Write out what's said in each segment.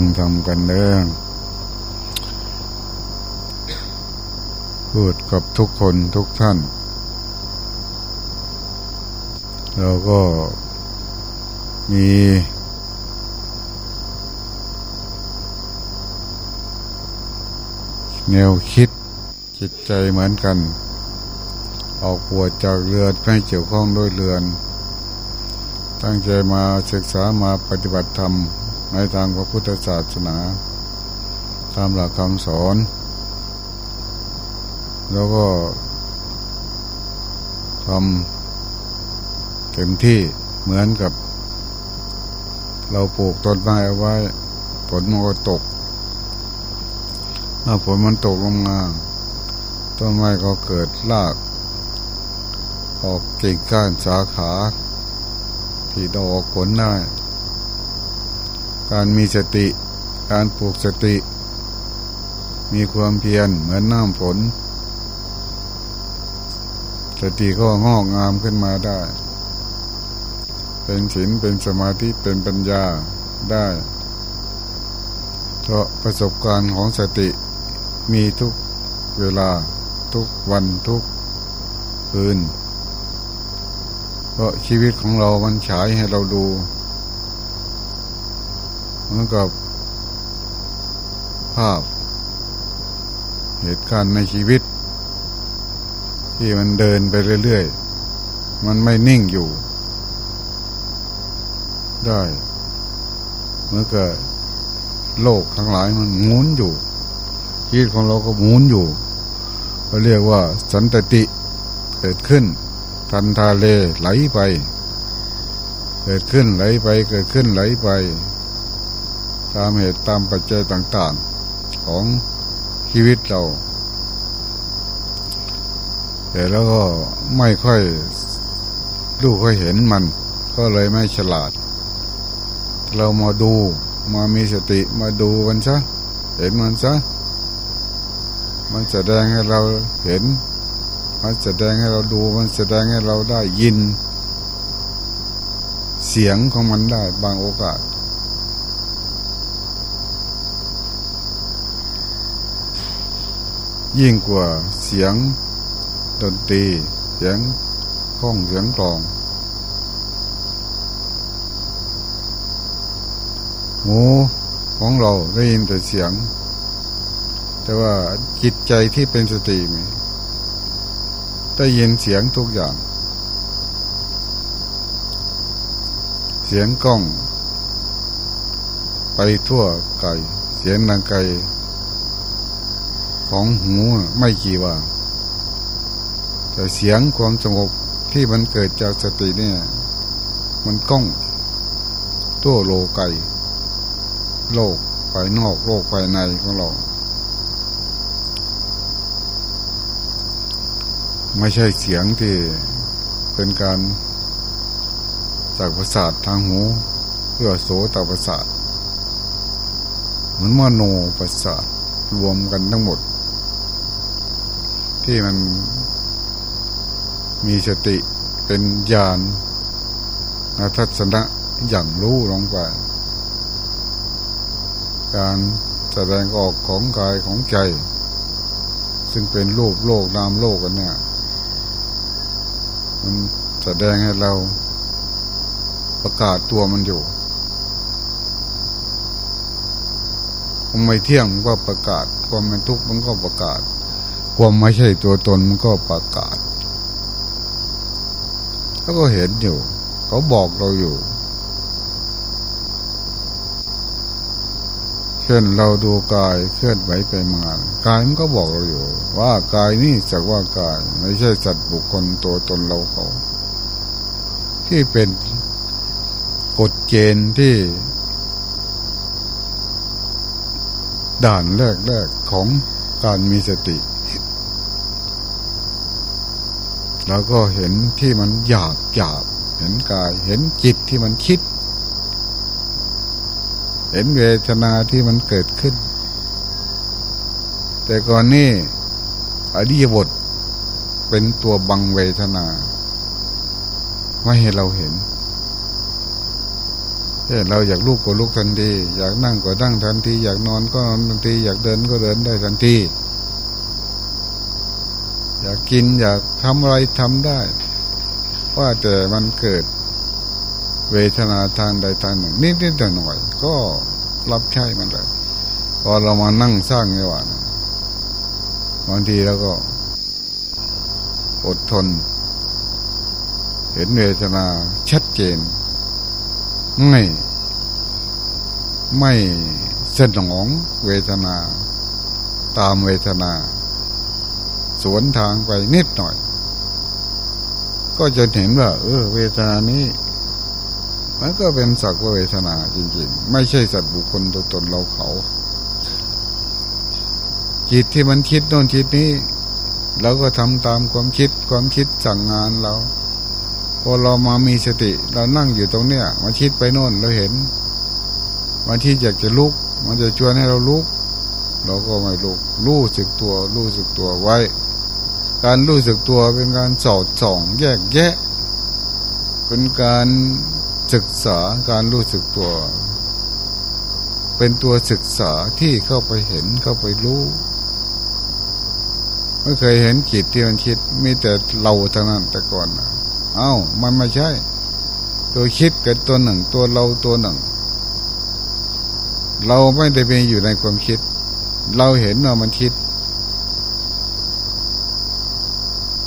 งทำกันเรื่องพูดกับทุกคนทุกท่าน เราก็มีแนวคิดจิตใจเหมือนกัน ออกปวดจากเรือนไม่เกี่ยวข้องด้วยเรือน ตั้งใจมาศึกษามาปฏิบัติธรรม ในทางพระพุทธศาสนาตามหลักคำสอน แล้วก็ทำเต็มที่เหมือนกับ เราปลูกต้นไม้เอาไว้ฝนมันก็ตกเมื่อฝนมันตกลงมาต้นไม้ก็เกิดราก ออกกิ่งก้านสาขา ที่ดอกผลได้ การมีสติ การปลูกสติ มีความเพียรเหมือนน้ำฝน สติก็งอกงามขึ้นมาได้ เป็นศีลเป็นสมาธิเป็นปัญญาได้ เพราะประสบการณ์ของสติมีทุกเวลาทุกวันทุกคืน เพราะชีวิตของเรามันฉายให้เราดู มือนกับภาพ เหตุการณ์ในชีวิต ที่มันเดินไปเรื่อยๆ มันไม่นิ่งอยู่ ได้เมื่อกิดโลกทั้งหลายมันหมุนอยู่ชีวิตของเราก็หมุนอยู่เขาเรียกว่าสันตติเกิดขึ้น ทันทาเลไหลไป เกิดขึ้นไหลไป เกิดขึ้นไหลไป ตามเหตุตามปัจจัยต่างๆ ของชีวิตเรา แต่แล้วก็ไม่ค่อยดูค่อยเห็นมัน ก็เลยไม่ฉลาด เรามาดูมามีสติมาดูมันซะเห็นมันซะมันแสดงให้เราเห็น มันแสดงให้เราดู มันแสดงให้เราได้ยิน เสียงของมันได้บางโอกาส ยิ่งกว่าเสียงดนตรีเสียงข้องเสียงกลอง หูของเราได้ยินแต่เสียง แต่ว่าจิตใจที่เป็นสติมีได้ยินเสียงทุกอย่าง เสียงกล้อง ไปทั่วไกลเสียงดังไกล ของหูไม่กี่ว่า แต่เสียงความสงบที่มันเกิดจากสติเนี่ย มันก้องตัวโลไกโลกภายนอกโลกภายในของเรา ไม่ใช่เสียงที่เป็นการจากประสาททางหู เพื่อโสตประสาทเหมือนมโนประสาทรวมกันทั้งหมด ที่มันมีสติเป็นญาณทัศนะอย่างรู้ลงไป การแสดงออกของกายของใจ ซึ่งเป็นรูปโลกนามโลกกันเนี่ยมันแสดงให้เราประกาศตัวมันอยู่ความไม่เที่ยงก็ประกาศความเป็นทุกข์มันก็ประกาศ ความไม่ใช่ตัวตนมันก็ประกาศแล้วก็เห็นอยู่ เขาบอกเราอยู่ เช่นเราดูกายเคลื่อนไหวไปมากายมันก็บอกเราอยู่ ว่ากายนี่สักว่ากาย ไม่ใช่สัตว์บุคคลตัวตนเราเขา ที่เป็นกฎเกณฑ์ที่ ด่านแรกๆของการมีสติ แล้วก็เห็นที่มันหยาบหยาบเห็นกาย เห็นจิตที่มันคิด เห็นเวทนาที่มันเกิดขึ้น แต่ก่อนนี้อริยบทเป็นตัวบังเวทนาไม่ให้เราเห็นเออเราอยากลุกก็ลุกทันที อยากนั่งก็นั่งทันที อยากนอนก็นอนทันที อยากเดินก็เดินได้ทันที กินอยากทำอะไรทำได้ ว่าแต่มันเกิดเวทนาทางใดทางหนึ่ง นิดๆหน่อย ก็รับใช้มันเลยพอเรามานั่งสร้างนี่หว่านะบางทีเราก็ อดทน เห็นเวทนาชัดเจน ไม่ ไม่สนองเวทนา ตามเวทนา สวนทางไปนิดหน่อย ก็จะเห็นว่า เออ เวทนานี้มันก็เป็นสักว่าเวทนาจริง ๆ ไม่ใช่สัตว์บุคคลตัวตนเราเขา จิตที่มันคิดโน่นคิดนี้เราก็ทำตามความคิดความคิดสั่งงานเราพอเรามามีสติ เรานั่งอยู่ตรงเนี้ยมาคิดไปโน่นเราเห็นวันที่อยากจะลุก มันจะชวนให้เราลุก เราก็ไม่ลุกรู้สึกตัวรู้สึกตัวไว้ การรู้สึกตัวเป็นการสอดส่องแยกแยะ เป็นการศึกษาการรู้สึกตัว เป็นตัวศึกษาที่เข้าไปเห็นเข้าไปรู้ไม่เคยเห็นจิตที่มันคิดมีแต่เราเท่านั้นแต่ก่อนเอา้ามันไม่ใช่ ตัวคิดกับตัวหนึ่ง ตัวเราตัวหนึ่ง เราไม่ได้ไปอยู่ในความคิด เราเห็นว่ามันคิด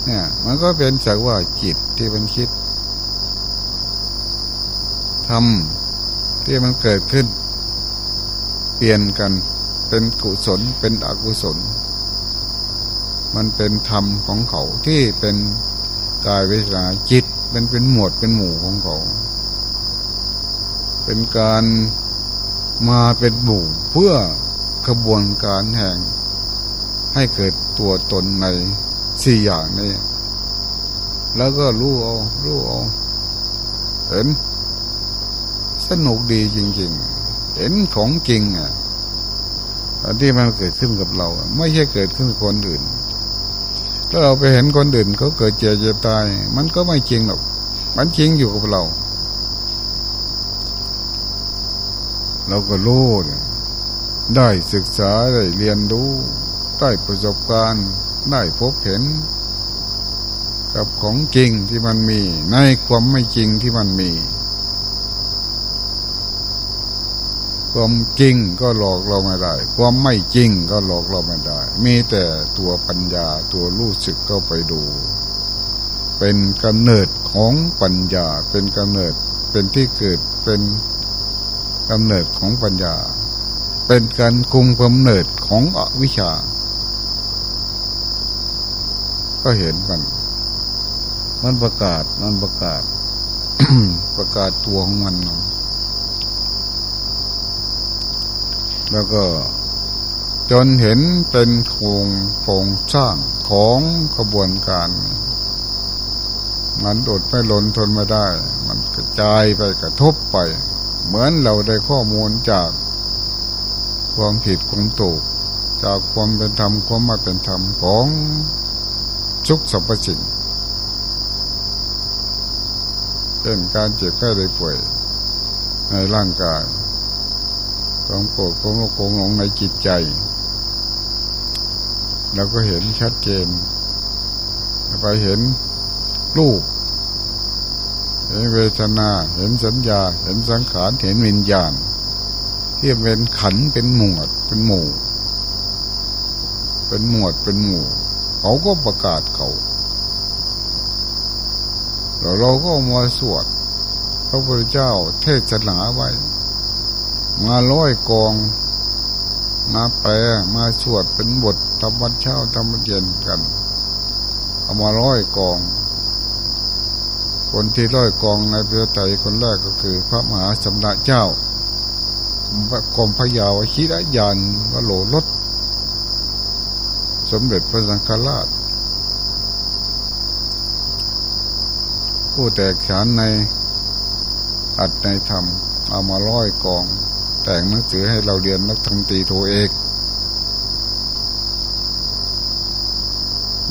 เนี่ย มันก็เป็นจากว่าจิตที่มันคิดทำที่มันเกิดขึ้น เปลี่ยนกันเป็นกุศลเป็นอกุศล มันเป็นธรรมของเขาที่เป็นกายเวทนาจิตเป็นเป็นหมวดเป็นหมู่ของเขา เป็นการมาเป็นหมู่เพื่อกระบวนการแห่งให้เกิดตัวตนในสี่อย่างนี้ แล้วก็รู้เอารู้เอาเห็น สนุกดีจริง ๆ เห็นของจริงอะที่มันเกิดขึ้นกับเรา ไม่ใช่เกิดขึ้นคนอื่น ถ้าเราไปเห็นคนอื่นเขาเกิดเจ็บเจ็บตาย มันก็ไม่จริงหรอก มันจริงอยู่กับเรา เราก็รู้ได้ศึกษาได้เรียนรู้ ได้ประสบการณ์ ได้พบเห็น กับของจริงที่มันมี ในความไม่จริงที่มันมี ความจริงก็หลอกเราไม่ได้ ความไม่จริงก็หลอกเราไม่ได้ มีแต่ตัวปัญญาตัวรู้สึกเข้าไปดู เป็นกำเนิดของปัญญา เป็นกำเนิดเป็นที่เกิดเป็นกำเนิดของปัญญา เป็นการคุมกำเนิดของอวิชชาก็เห็นกัน มันประกาศ มันประกาศ ประกาศตัวของมัน แล้วก็จนเห็นเป็นโครงโครงสร้างของกระบวนการ มันอดไม่หลนทนไม่ได้ มันกระจายไปกระทบไป เหมือนเราได้ข้อมูลจากความผิดความถูกจากความเป็นธรรมความไม่เป็นธรรมของทุกสรรพสิ่ง เช่นการเจ็บไข้ได้ป่วยในร่างกายความโกรธความโลภความหลงในจิตใจเราก็เห็นชัดเจนไปเห็นรูปเห็นเวทนา เห็นสัญญา เห็นสังขาร เห็นวิญญาณ ที่เป็นขันเป็นหมวด เป็นหมู่ เป็นหมวด เป็นหมู่ เขาก็ประกาศเขา แล้วเราก็มาสวด พระพุทธเจ้าเทศนาไว้ มาร้อยกอง มาแปลมาสวดเป็นบทธรรมเช้าธรรมเย็นกัน เอามาร้อยกอง คนที่ร้อยกองในประไทยคนแรกก็คือ พระมหาสมณะเจ้ากรมพยาวชิรยานวโลรถสมเด็จพระสังฆราช ผู้แตกฉานในอัดในธรรม เอามาร้อยกอง แต่งหนังสือให้เราเรียนนักธรรมตีโทเอก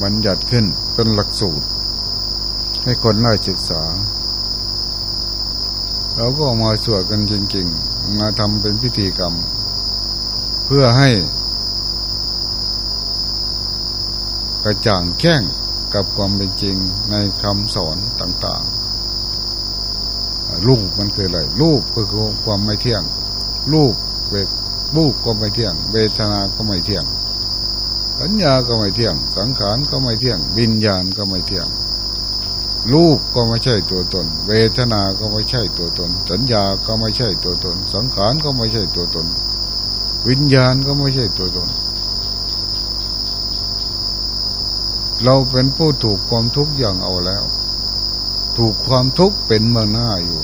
บัญญัติขึ้นเป็นหลักสูตร ให้คนได้ศึกษา เรเราก็มาสวดกันจริงๆ มาทำเป็นพิธีกรรม เพื่อให้กระจ่างแจ้ง กับความเป็นจริงในคำสอนต่างๆ รูปมันคืออะไร รูปก็คือความไม่เที่ยง รูปเวกรูปก็ไม่เที่ยง เวทนาก็ไม่เที่ยง สัญญาก็ไม่เที่ยง สังขารก็ไม่เที่ยง วิญญาณก็ไม่เที่ยง รูปก็ไม่ใช่ตัวตน เวทนา ก็ไม่ใช่ตัวตน สัญญา ก็ไม่ใช่ตัวตน สังขาร ก็ไม่ใช่ตัวตน วิญญาณ ก็ไม่ใช่ตัวตน เราเป็นผู้ถูกความทุกข์อย่างเอาแล้ว ถูกความทุกข์เป็นเมืองหน้าอยู่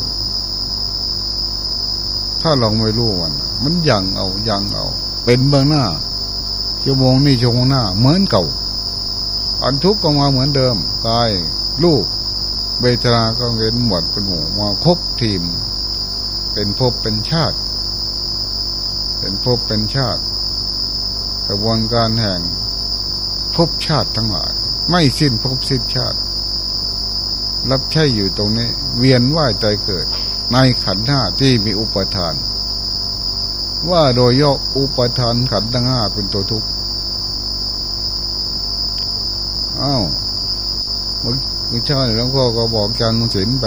ถ้าเราไม่รู้มัน มันยังเอายังเอา เป็นเมืองหน้าชั่วโมงนี้ชั่วโมงหน้า เหมือนเก่า อันทุกข์ก็มาเหมือนเดิมกายลูกเวทนาก็เห็นหมดเป็นหมู่มาครบทีม เป็นภพเป็นชาติ เป็นภพเป็นชาติ กระบวนการแห่งภพชาติทั้งหลาย ไม่สิ้นภพสิ้นชาติ รับใช้อยู่ตรงนี้ เวียนว่ายใจเกิด ในขันธ์ห้าที่มีอุปทาน ว่าโดยย่ออุปทานขันธ์ทั้งห้าเป็นตัวทุกข์อ้าวไม่ใช่หลวงพ่อก็บอกอาจารย์ศิลไป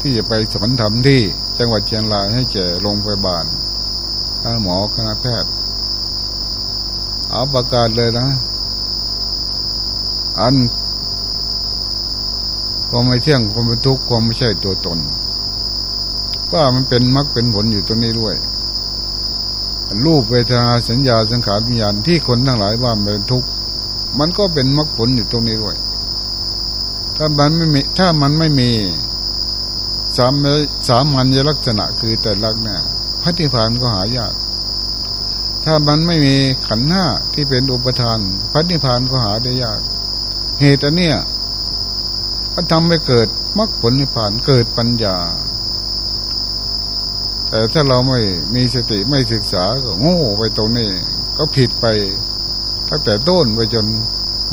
ที่จะไปสอนธรรมที่ จังหวัดเชียงรายให้แก่โรงพยาบาลถ้าหมอคณะแพทย์ เอาประกาศเลยนะ อันความไม่เที่ยงความเป็นทุกข์ความไม่ใช่ตัวตนว่ามันเป็นมรรคเป็นผลอยู่ตรงนี้ด้วย รูปเวทนาสัญญาสังขารวิญญาณที่คนทั้งหลายว่าเป็นทุกข์มันก็เป็นมรรคผลอยู่ตรงนี้ด้วย ถ้ามันไม่มีถ้ามันไม่มีสามสามัญลักษณะคือแต่ลักเนี่ยพระนิพพานก็หายาก ถ้ามันไม่มีขันห้าที่เป็นอุปทานพระนิพพานก็หาได้ยาก เหตุอันเนี้ยมันทำให้เกิดมรรคผลนิพพานเกิดปัญญา แต่ถ้าเราไม่มีสติไม่ศึกษาก็โง่ไปตรงนี้ ก็ผิดไปตั้งแต่ต้นไปจน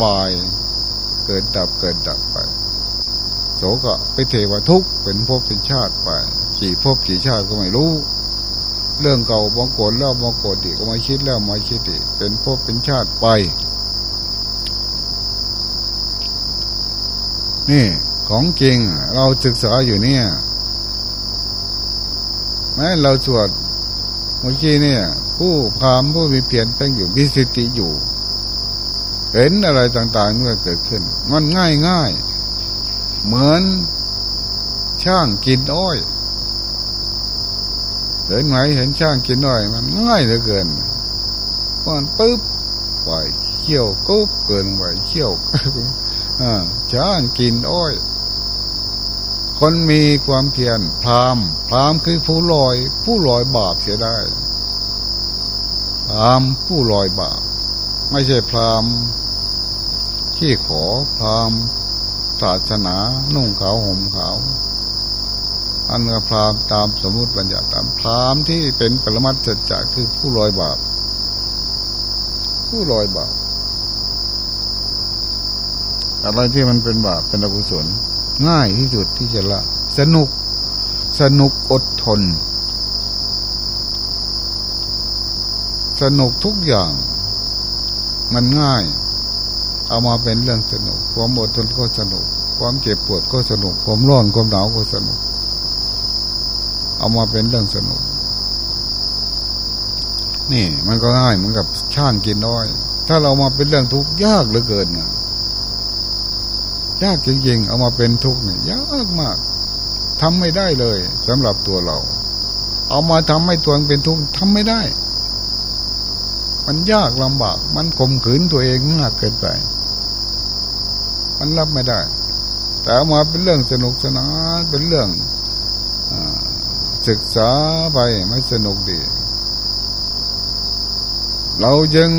ปลาย เกิดดับเกิดดับไป โสก็ไปเทวทุกเป็นภพเป็นชาติไปกี่ภพกี่ชาติก็ไม่รู้ เรื่องเก่าบางโกรธแล้วบางโกรธอีกก็ไม่คิดแล้วไม่คิดอีกเป็นภพเป็นชาติไป นี่ของจริงเราศึกษาอยู่เนี่ยแม้เราสวดเมื่อกี้เนี่ย ผู้พามผู้มีเพียรเพ่งอยู่มีสติอยู่ เห็นอะไรต่างๆเมื่อเกิดขึ้น มันง่ายง่ายเหมือนช่างกินอ้อยเห็นไหมเห็นช่างกินอ้อย มันง่ายเหลือเกินมันปุ๊บไหวเขี่ยวกุ๊บเกินไหวเขี่ยว ช่างกินอ้อย คนมีความเพียรพรามพรามคือผู้ลอย ผู้ลอยบาปเสียได้พรามผู้ลอยบาป ไม่ใช่พรามที่ขอพรามศาสนานุ่งขาวห่มขาวอันกพรามตามสมมุติบัญญัติตามพรามที่เป็นปรมัตจัจจะคือผู้ลอยบาป ผู้ลอยบาป อะไรที่มันเป็นบาปเป็นอกุศล ง่ายที่สุดที่จะละ สนุก สนุกอดทน สนุกทุกอย่าง มันง่าย เอามาเป็นเรื่องสนุก ความอดทนก็สนุก ความเจ็บปวดก็สนุก ความร้อนความหนาวก็สนุก เอามาเป็นเรื่องสนุก นี่ มันก็ง่ายเหมือนกับช่างกินน้อย ถ้าเรามาเป็นเรื่องทุกข์ยากเหลือเกินนะ ยากจริงๆ เอามาเป็นทุกข์เนี่ยยากมากทำไม่ได้เลยสำหรับตัวเรา เอามาทำให้ตัวเองเป็นทุกข์ทำไม่ได้ มันยากลำบาก มันข่มขืนตัวเองมากเกินไป มันรับไม่ได้ แต่เอามาเป็นเรื่องสนุกสนานเป็นเรื่องอศึกษาไปไม่สนุกดี เราจึง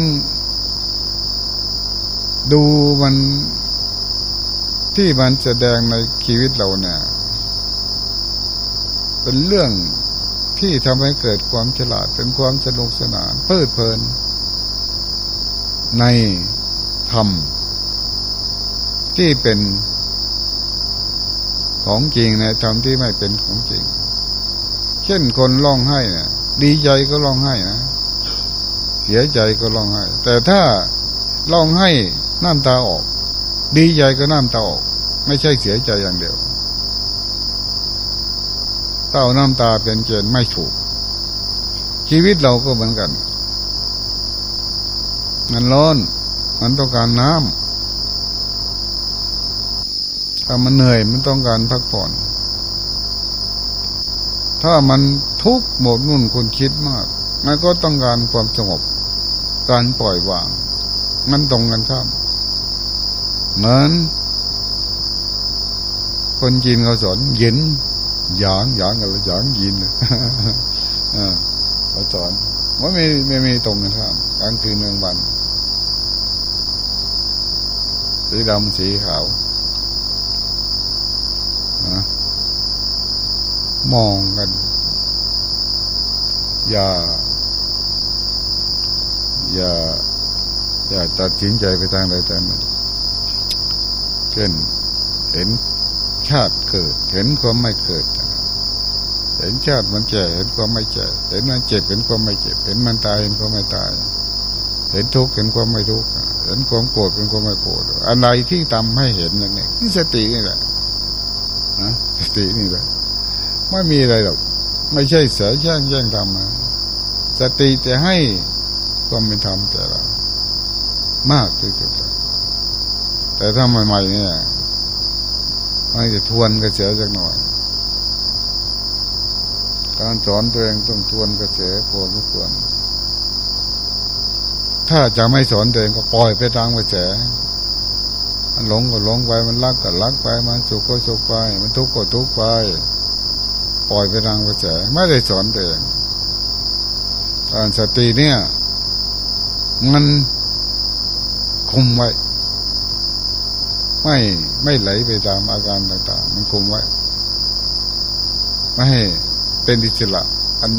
ดูมัน ที่มันแสดงในชีวิตเราเนี่ย เป็นเรื่องที่ทำให้เกิดความฉลาดเป็นความสนุกสนานเพลิดเพลิน ในธรรม ที่เป็นของจริงในธรรมที่ไม่เป็นของจริง เช่นคนร้องไห้เนี่ยดีใจก็ร้องไห้นะเสียใจก็ร้องไห้ แต่ถ้าร้องไห้น้ำตาออก ดีใจก็น้ำตาออก ไม่ใช่เสียใจอย่างเดียวเต้าน้ำตาเป็นเกณฑ์ไม่ถูก ชีวิตเราก็เหมือนกัน มันร้อน มันต้องการน้ำถ้ามันเหนื่อยมันต้องการพักผ่อน ถ้ามันทุกข์หมดนุ่นคนคิดมาก มันก็ต้องการความสงบ การปล่อยวาง มันตรงกันข้าม เหมือนคนจีนเขาสอนยินหยางหยางอะไรหยางยินเลยเขาสอนว่าไม่ไม่ไม่ตรงกันข้ามกลางคืนเมืองวันสีดำสีขาวนะมองกัน อย่า อย่า อย่าตัดสินใจไปทางใดทางหนึ่ง เช่น เห็นชาติเกิด เห็นความไม่เกิด เห็นชาติมันแก่เห็นความไม่แก่เห็นมันเจ็บเห็นความไม่เจ็บ เห็นมันตายเห็นความไม่ตาย เห็นทุกข์เห็นความไม่ทุกข์เห็นความโกรธเป็นความไม่โกรธอะไรที่ทำให้เห็นนั่นเองที่สตินี่แหละนะสตินี่แหละไม่มีอะไรหรอกไม่ใช่เสียแย่งแย่งทำนะสติจะให้ความเป็นธรรมแก่เรามากที่สุด แต่ถ้าใหม่ๆเนี่ยมันจะทวนกระแสสักหน่อย การสอนตัวเองต้องทวนกระแสพอสมควร ถ้าจะไม่สอนตัวเองก็ปล่อยไปตามกระแสมันหลงก็หลงไป มันรักก็รักไป มันสุขก็สุขไป มันทุกข์ก็ทุกข์ไป ปล่อยไปตามกระแสไม่ได้สอนตัวเองการสติเนี่ย มันคุมไว้ ไม่ไม่ไหลไปตามอาการต่างๆ มันคุมไว้ ไม่ให้เป็นอิสระอัน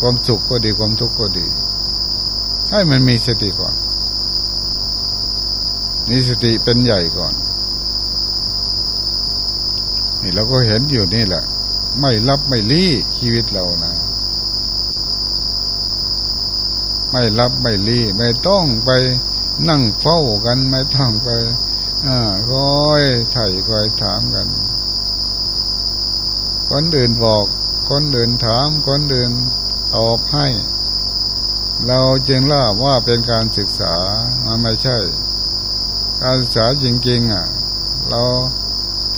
ความสุขก็ดีความทุกข์ก็ดีให้มันมีสติก่อนมีสติเป็นใหญ่ก่อนนี่เราก็เห็นอยู่นี่แหละ ไม่รับไม่ลี้ชีวิตเรานะไม่รับไม่ลี้ไม่ต้องไปนั่งเฝ้ากันไม่ต้องไป อ่าคอยไถ่คอยถามกัน คนอื่นบอก คนอื่นถาม คนอื่นตอบให้ เราจึงล่าว่าเป็นการศึกษามันไม่ใช่ การศึกษาจริงๆอะ เรา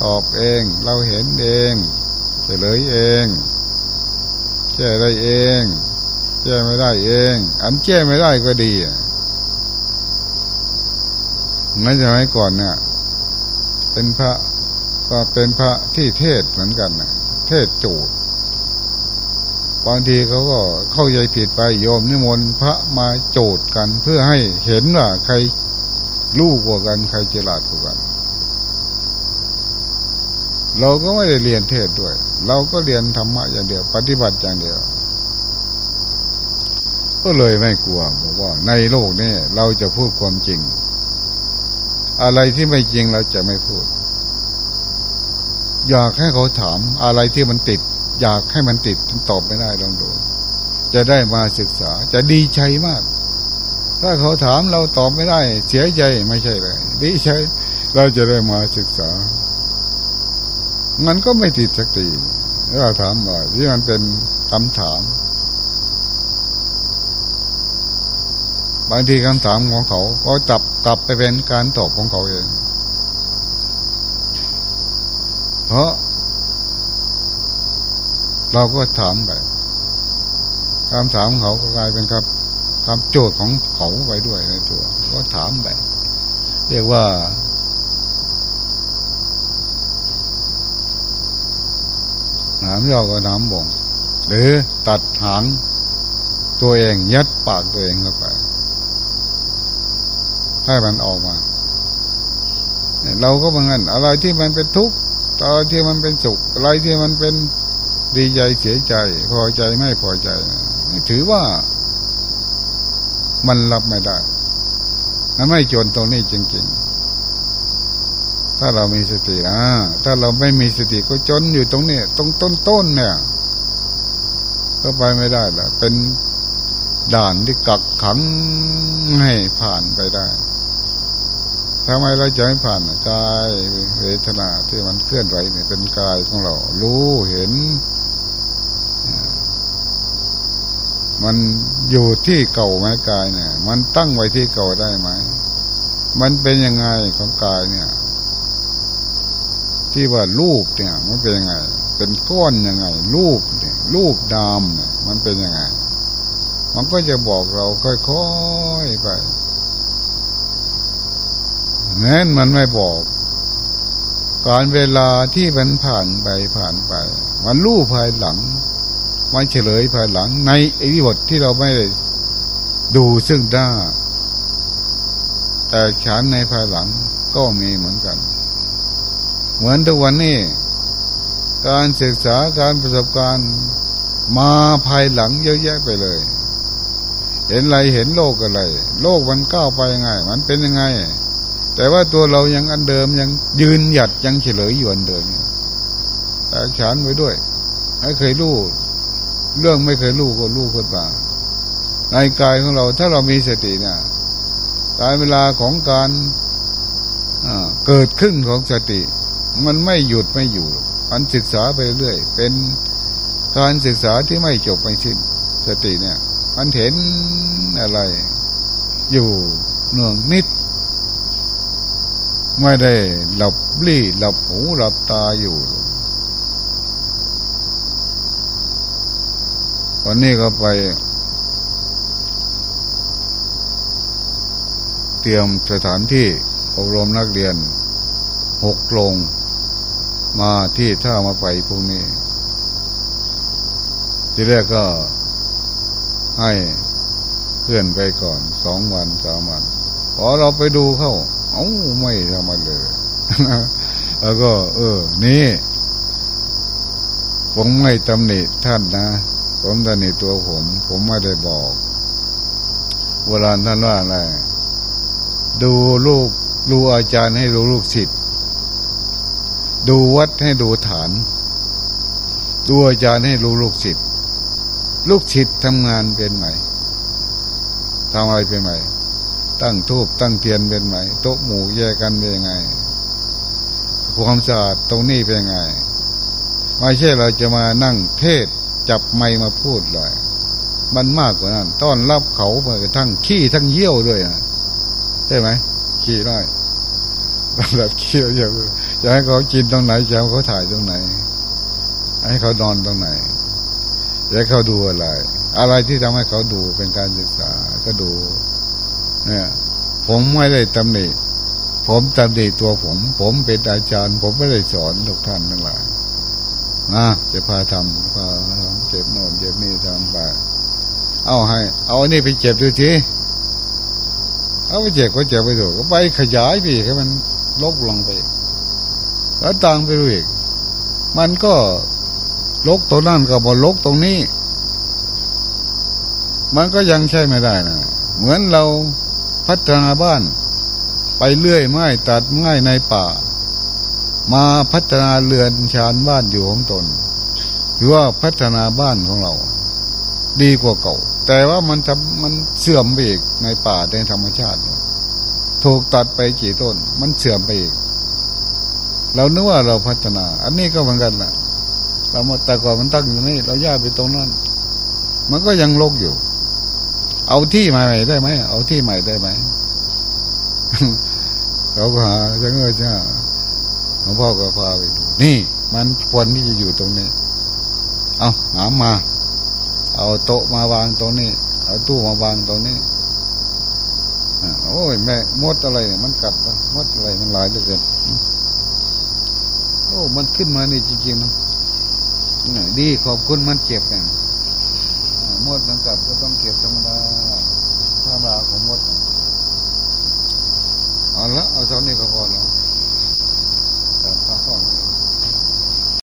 ตอบเอง เราเห็นเองเฉลยเองแก้ได้เองแก้ไม่ได้เอง อันแก้ไม่ได้ก็ดีอะ นั่นจะให้ก่อนเนี่ย เป็นพระก็เป็นพระที่เทศเหมือนกันนะเทศจูดบางทีเขาก็เข้าใจผิดไปโยมนิมนต์พระมาโจดกัน เพื่อให้เห็นว่าใครรู้กว่ากันใครเจริญกว่ากัน เราก็ไม่ได้เรียนเทศด้วย เราก็เรียนธรรมะอย่างเดียว ปฏิบัติอย่างเดียว ก็เลยไม่กลัวบอกว่าในโลกนี้เราจะพูดความจริง อะไรที่ไม่จริงเราจะไม่พูด อยากให้เขาถามอะไรที่มันติด อยากให้มันติดตอบไม่ได้ลองดู จะได้มาศึกษา จะดีใจมาก ถ้าเขาถามเราตอบไม่ได้ เสียใจไม่ใช่เลยดีใจเราจะได้มาศึกษา มันก็ไม่ติดสักทีเราถามว่าที่มันเป็นคำถามบางทีคำถามของเขาก็จับ กลับไปเป็นการตอบของเขาเอง เพราะ เราก็ถามแบบคำถามเขาก็กลายเป็นครับคำโจทย์ของเขาไปด้วยในตัว ก็ถามแบบเรียกว่า น้ำยอก็น้ำบ่ง หรือตัดหางตัวเองยัดปากตัวเองเข้าไป ให้มันออกมาเราก็เหมือนกันอะไรที่มันเป็นทุกข์อะไรที่มันเป็นสุข อะไรที่มันเป็นดีใจเสียใจ พอใจไม่พอใจนี่ถือว่ามันรับไม่ได้มันไม่จนตรงนี้จริงๆ ถ้าเรามีสตินะถ้าเราไม่มีสติก็จนอยู่ตรงนี้ตรงต้นๆเนี่ย ก็ไปไม่ได้ละเป็นด่านที่กักขังให้ผ่านไปได้ ทำไมเราจะไม่ผ่านกายเวทนาที่มันเคลื่อนไหวเนี่ยเป็นกายของเรา รู้เห็น มันอยู่ที่เก่าไหมกายเนี่ย มันตั้งไว้ที่เก่าได้ไหมมันเป็นยังไงของกายเนี่ย ที่ว่ารูปเนี่ย มันเป็นยังไง เป็นก้อนยังไง รูปเนี่ยรูปดามเนี่ย มันเป็นยังไง มันก็จะบอกเราค่อยๆไป แม้นมันไม่บอก การเวลาที่มันผ่านไปผ่านไป มันรู้ภายหลัง มันเฉลยภายหลัง ในอิริบทที่เราไม่ได้ดูซึ่งหน้า แต่ฉันในภายหลังก็มีเหมือนกัน เหมือนทุกวันนี้ การศึกษาการประสบการณ์มาภายหลังเยอะแยะไปเลย เห็นอะไรเห็นโลกอะไร โลกมันก้าวไปยังไง มันเป็นยังไง แต่ว่าตัวเรายังอันเดิมยังยืนหยัดยังเฉลยอยู่อันเดิมแต่ฉันไว้ด้วยให้เคยรู้เรื่องไม่เคยรู้ก็รู้คนมาในกายของเรา ถ้าเรามีสติเนี่ยการเวลาของการเกิดขึ้นของสติ มันไม่หยุดไม่อยู่มันศึกษาไปเรื่อยเป็นการศึกษาที่ไม่จบไม่สิ้นสติเนี่ย มันเห็นอะไร อยู่เนืองนิด ไม่ได้หลับลี่หลับหูหลับตาอยู่วันนี้ก็ไปเตรียมสถานที่อบรมนักเรียนหกลงมาที่ท่ามาไปพวกนี้ ทีแรกก็ให้เพื่อนไปก่อนสองวันสามวันพอเราไปดูเข้า เอ้าไม่ทำมาเลยแล้วก็ เออ นี่ผมไม่ตำหนิท่านนะ ผมตำหนิตัวผม ผมไม่ได้บอกโบราณท่านว่าอะไร ดูลูกดูอาจารย์ให้ดูลูกศิษย์ดูวัดให้ดูฐาน ดูอาจารย์ให้ดูลูกศิษย์ลูกศิษย์ทำงานเป็นไหมทำอะไรเป็นไหม ตั้งทูบตั้งเทียนเป็นไหมโต๊ะหมู่แยกกันเป็นยังไงความสะอาดตรงนี้เป็นยังไง ไม่ใช่เราจะมานั่งเทศจับไม้มาพูดเลยมันมากกว่านั้น ต้อนรับเขาไปทั้งขี้ทั้งเยี่ยวด้วยนะใช่ไหมขี้ได้แบบขี้เยอะจะให้เขากินตรงไหนจะให้เขาถ่ายตรงไหน ให้เขานอนตรงไหนจะให้เขาดูอะไร อะไรที่ทำให้เขาดูเป็นการศึกษาก็ดู เนี่ยผมไม่ได้ตำหนิผมตำหนิตัวผม ผมเป็นอาจารย์ ผมไม่ได้สอนทุกท่านทั้งหลายนะจะพาทำพาทำเจ็บโน่นเจ็บนี่ทำไปเอาให้ เอาอันนี้ไปเจ็บดูทีเอาไปเจ็บก็เจ็บไปถูกก็ไปขยายไปให้มันลบลงไปแล้วต่างไปดูอีก มันก็ลกตรงนั้นก็บอลกตรงนี้ มันก็ยังใช่ไม่ได้นะเหมือนเรา พัฒนาบ้าน ไปเลื่อยไม้ตัดไม้ในป่า มาพัฒนาเรือนชานบ้านอยู่ของตน หรือว่าพัฒนาบ้านของเรา ดีกว่าเก่า แต่ว่ามันจะมันเสื่อมไปอีกในป่าในธรรมชาติ ถูกตัดไปกี่ต้น มันเสื่อมไปอีก เรานึกว่าเราพัฒนา อันนี้ก็เหมือนกันแหละเราแต่ก่อนมันตั้งอยู่นี่เราย้ายไปตรงนั้น มันก็ยังลกอยู่ เอาที่ใหม่ได้ไหมเอาที่ใหม่ได้ไหมเราก็หาจังเลยจ้าหลวงพ่อก็พาไปดูนี่ มันควรที่จะอยู่ตรงนี้ เอาหามา เอาโต๊ะมาวางตรงนี้ เอาตู้มาวางตรงนี้โอ้ยแม่มดอะไรเนี่ยมันกัดมดอะไรมันหลายเหลือเกินโอ้ มันขึ้นมานี่จริงๆนะดีขอบคุณมันเจ็บเนี่ยมดมันกัดก็ต้องเก็บธรรมดา ของมดเอาละเอาเท่านี้ก็พอแล้ว